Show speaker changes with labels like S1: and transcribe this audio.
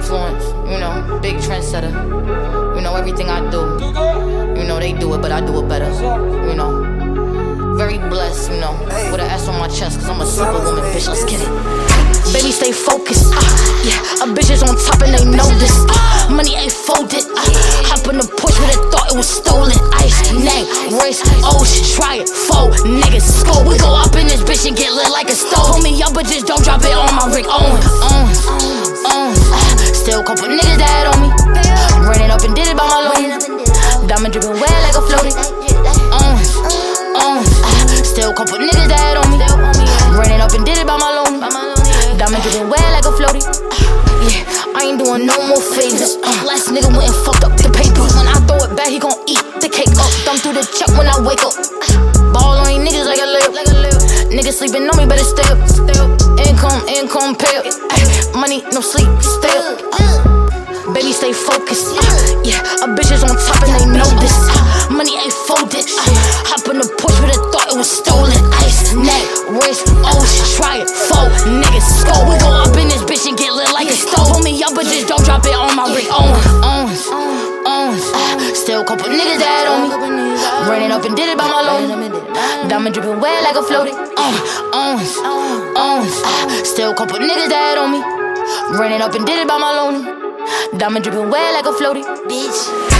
S1: influence, you know, big trendsetter. You know, everything I do, you know, they do it, but I do it better. You know, very blessed, you know, with an S on my chest, cause I'm a superwoman, bitch, let's get it. Baby, stay focused. Uh, yeah, a bitch is on top and they know this. Uh, money ain't folded. Uh, hop in the push with a thought it was stolen. Ice, name, race, ocean, try it, fold. Niggas, go. We go up in this bitch and get lit like a stove. Homie, y'all bitches don't drop it on my Rick Owens. Owens, Owens. Uh, still couple niggas that on me. Ran it up and did it by my loan. Diamond dripping wet like a floaty. Owens, Owens. Uh, still couple niggas that on me. Ran it up and did it by my loan. Diamond dripping wet like a floaty. Yeah, I ain't doing no more favors. Uh, last nigga went and fucked up the papers. When I throw it back, he gon' eat the cake up. Thumb through the check when I wake up. Ball on these niggas like a layup. Niggas sleeping on me, better stay up. Income, income, pay. Money, no sleep, stay up. Uh, yeah, a bitch is on top and they know this. Money ain't folded. Hop in the push with a thought it was stolen. Ice, neck, wrist, ocean, try it, fold. Niggas, go. We go up in this bitch and get lit like a stove. Homie, y'all bitches don't drop it on my Rick Owens. Owens, Owens. Uh, still couple niggas that on me. It up and did it by my loan. Diamond dripping wet like a floaty. Uh, Owens. Uh, still couple niggas that on me. It up and did it by my loan. Diamond dripping wet like a floaty. Bitch.